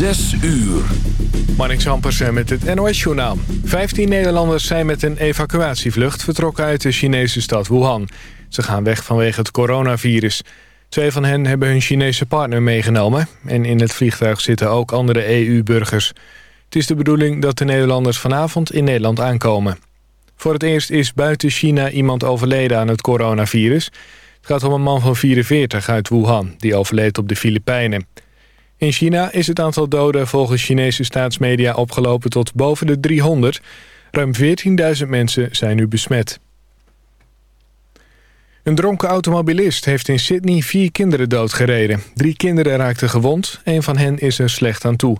Zes uur. Marnix Ampersen met het NOS-journaal. Vijftien Nederlanders zijn met een evacuatievlucht vertrokken uit de Chinese stad Wuhan. Ze gaan weg vanwege het coronavirus. Twee van hen hebben hun Chinese partner meegenomen... en in het vliegtuig zitten ook andere EU-burgers. Het is de bedoeling dat de Nederlanders vanavond in Nederland aankomen. Voor het eerst is buiten China iemand overleden aan het coronavirus. Het gaat om een man van 44 uit Wuhan, die overleed op de Filipijnen. In China is het aantal doden volgens Chinese staatsmedia opgelopen tot boven de 300. Ruim 14.000 mensen zijn nu besmet. Een dronken automobilist heeft in Sydney vier kinderen doodgereden. Drie kinderen raakten gewond, een van hen is er slecht aan toe.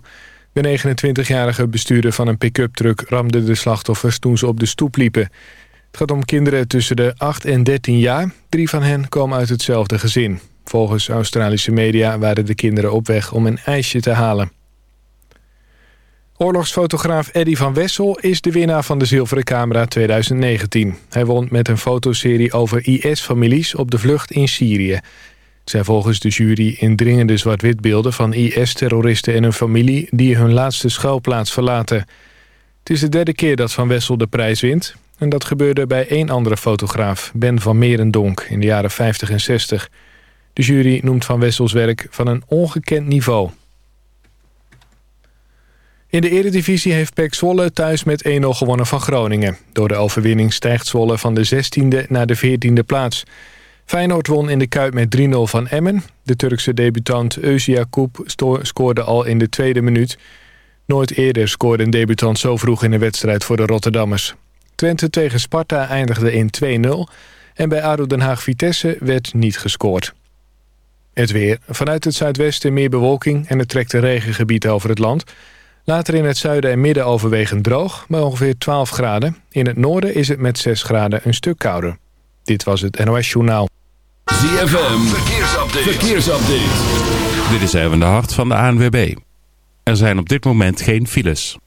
De 29-jarige bestuurder van een pick-up truck ramde de slachtoffers toen ze op de stoep liepen. Het gaat om kinderen tussen de 8 en 13 jaar. Drie van hen komen uit hetzelfde gezin. Volgens Australische media waren de kinderen op weg om een ijsje te halen. Oorlogsfotograaf Eddy van Wessel is de winnaar van de Zilveren Camera 2019. Hij won met een fotoserie over IS-families op de vlucht in Syrië. Het zijn volgens de jury indringende zwart-wit beelden van IS-terroristen en hun familie... die hun laatste schuilplaats verlaten. Het is de derde keer dat Van Wessel de prijs wint. En dat gebeurde bij één andere fotograaf, Ben van Merendonk, in de jaren 50 en 60... De jury noemt Van Wessels werk van een ongekend niveau. In de eredivisie heeft PEC Zwolle thuis met 1-0 gewonnen van Groningen. Door de overwinning stijgt Zwolle van de 16e naar de 14e plaats. Feyenoord won in de Kuip met 3-0 van Emmen. De Turkse debutant Özia Koep scoorde al in de tweede minuut. Nooit eerder scoorde een debutant zo vroeg in de wedstrijd voor de Rotterdammers. Twente tegen Sparta eindigde in 2-0... en bij ADO Den Haag-Vitesse werd niet gescoord. Het weer. Vanuit het zuidwesten meer bewolking en het trekt een regengebied over het land. Later in het zuiden en midden overwegend droog, maar ongeveer 12 graden. In het noorden is het met 6 graden een stuk kouder. Dit was het NOS Journaal. ZFM, verkeersupdate. verkeersupdate. Dit is even de hart van de ANWB. Er zijn op dit moment geen files.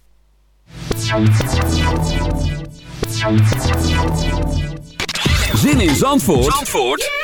Zin in Zandvoort? Zandvoort?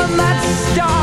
one that star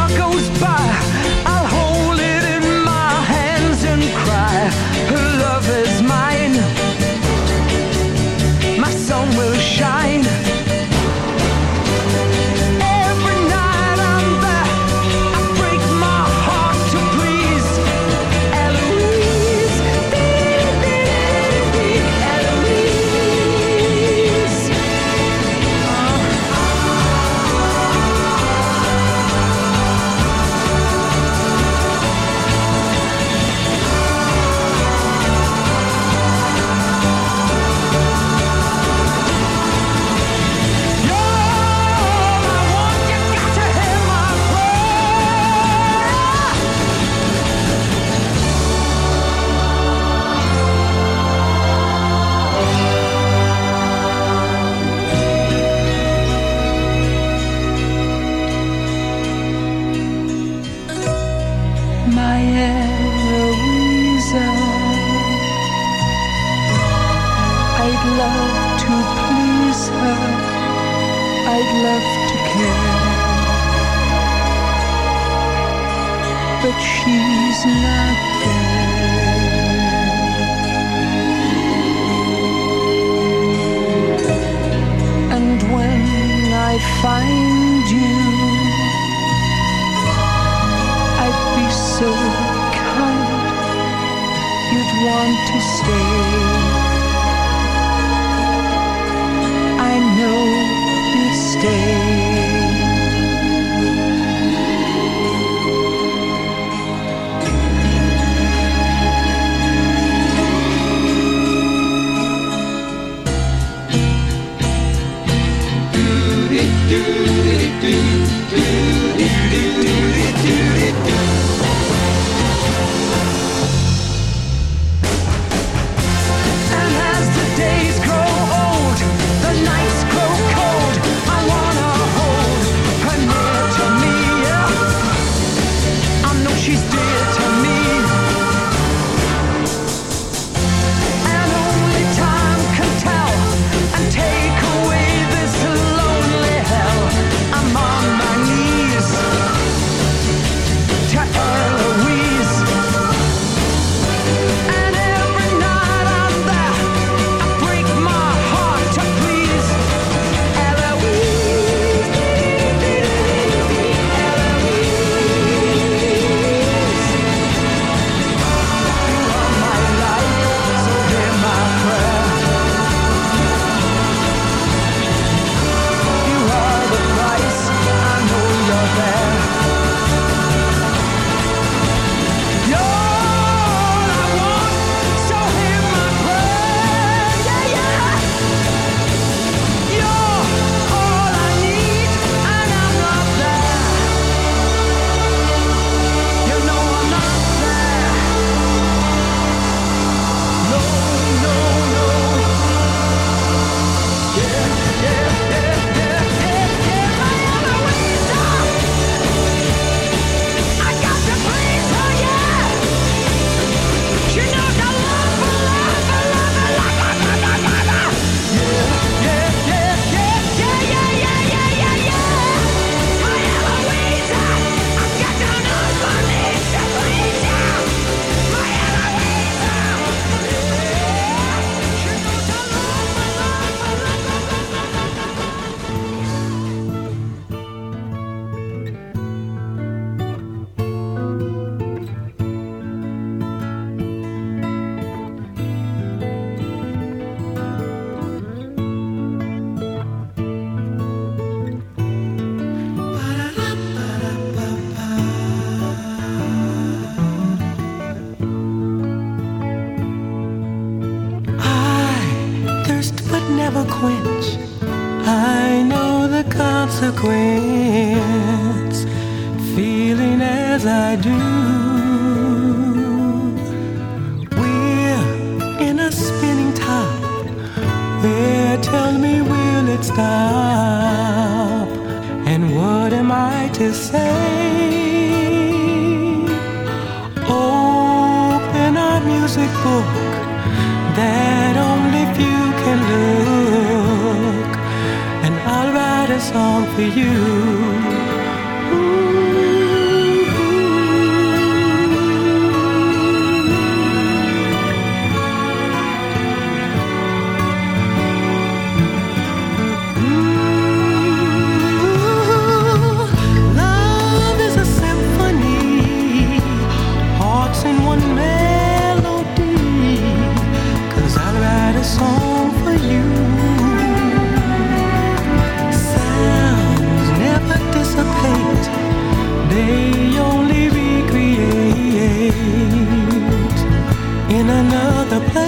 The place.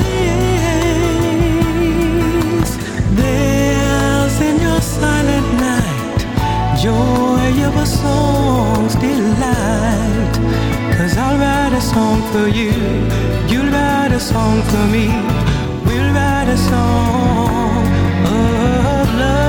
There's in your silent night joy of a song's I'll write a song for you, you'll write a song for me, we'll write a song of love.